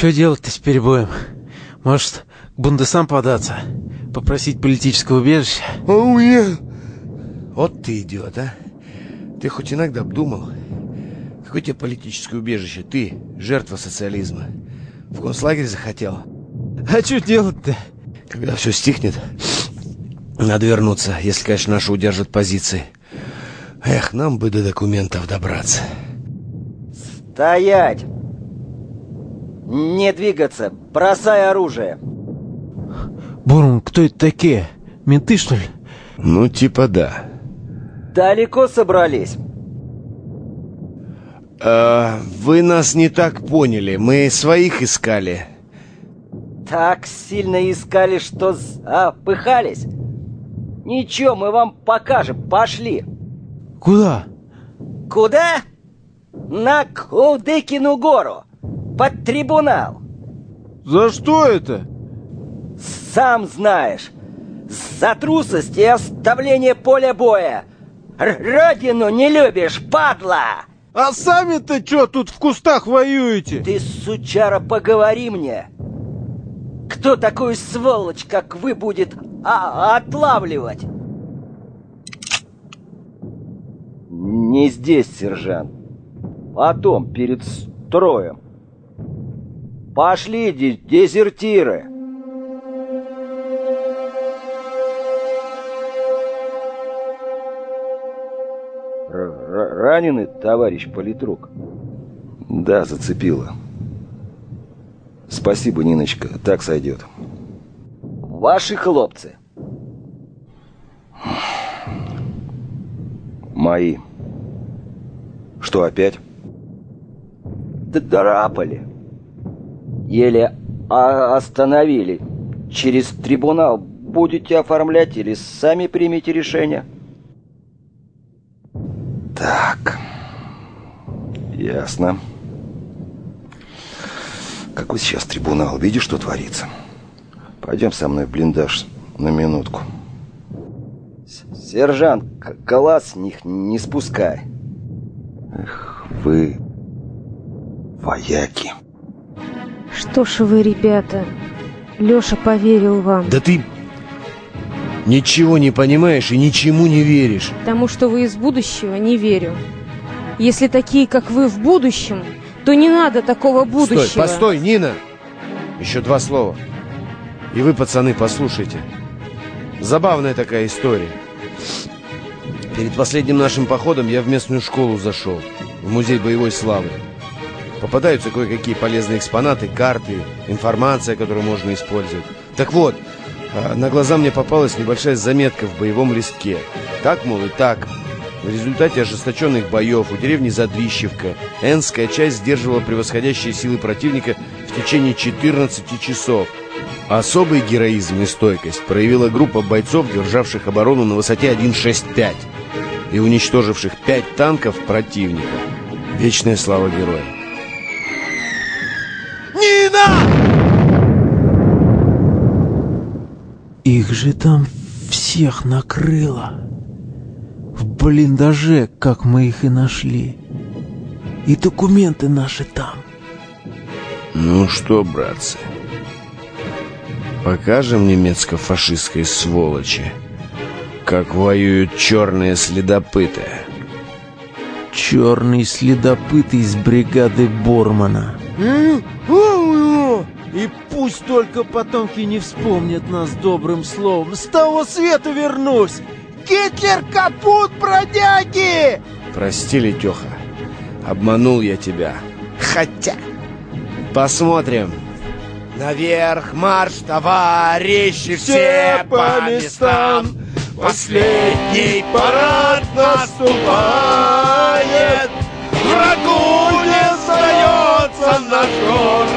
Что делать-то теперь будем? Может, к бундесам податься? Попросить политического убежища? А у меня... Вот ты идиот, а? Ты хоть иногда обдумал? Какое тебе политическое убежище? Ты жертва социализма. В концлагерь захотел? А что делать-то? Когда все стихнет, надо вернуться, если, конечно, наши удержат позиции. Эх, нам бы до документов добраться. Стоять! Не двигаться! Бросай оружие! Бурм, кто это такие? Менты, что ли? Ну, типа да. Далеко собрались? А, вы нас не так поняли. Мы своих искали. Так сильно искали, что запыхались? Ничего, мы вам покажем. Пошли. Куда? Куда? На Кудыкину гору. Под трибунал. За что это? Сам знаешь. За трусость и оставление поля боя. Р Родину не любишь, падла! А сами-то что тут в кустах воюете? Ты, сучара, поговори мне. Кто такой сволочь, как вы, будет а отлавливать? Не здесь, сержант. Потом, перед строем. Пошли, дезертиры. Р раненый, товарищ политрук? Да, зацепило. Спасибо, Ниночка, так сойдет. Ваши хлопцы. Мои. Что опять? Да драпали. Еле остановили. Через трибунал будете оформлять или сами примите решение? Так. Ясно. Какой сейчас трибунал? Видишь, что творится? Пойдем со мной в блиндаж на минутку. Сержант, глаз с них не спускай. Эх, вы вояки. Что ж вы, ребята, Леша поверил вам. Да ты ничего не понимаешь и ничему не веришь. Потому что вы из будущего не верю. Если такие, как вы, в будущем, то не надо такого будущего. Стой, постой, Нина! Еще два слова. И вы, пацаны, послушайте. Забавная такая история. Перед последним нашим походом я в местную школу зашел, в музей боевой славы. Попадаются кое-какие полезные экспонаты, карты, информация, которую можно использовать. Так вот, а, на глаза мне попалась небольшая заметка в боевом листке. Так, мол, и так. В результате ожесточенных боев у деревни Задвищевка Энская часть сдерживала превосходящие силы противника в течение 14 часов. Особый героизм и стойкость проявила группа бойцов, державших оборону на высоте 1,65 и уничтоживших 5 танков противника. Вечная слава героям. Их же там всех накрыло. В блиндаже, как мы их и нашли. И документы наши там. Ну что, братцы, покажем немецко-фашистской сволочи, как воюют черные следопыты. Черный следопыт из бригады Бормана. И пусть только потомки не вспомнят нас добрым словом. С того света вернусь! Гитлер капут, бродяги! Прости, Летеха, обманул я тебя. Хотя, посмотрим. Наверх марш, товарищи, все, все по местам. Последний парад наступает. Врагу не сдается наш. Пощады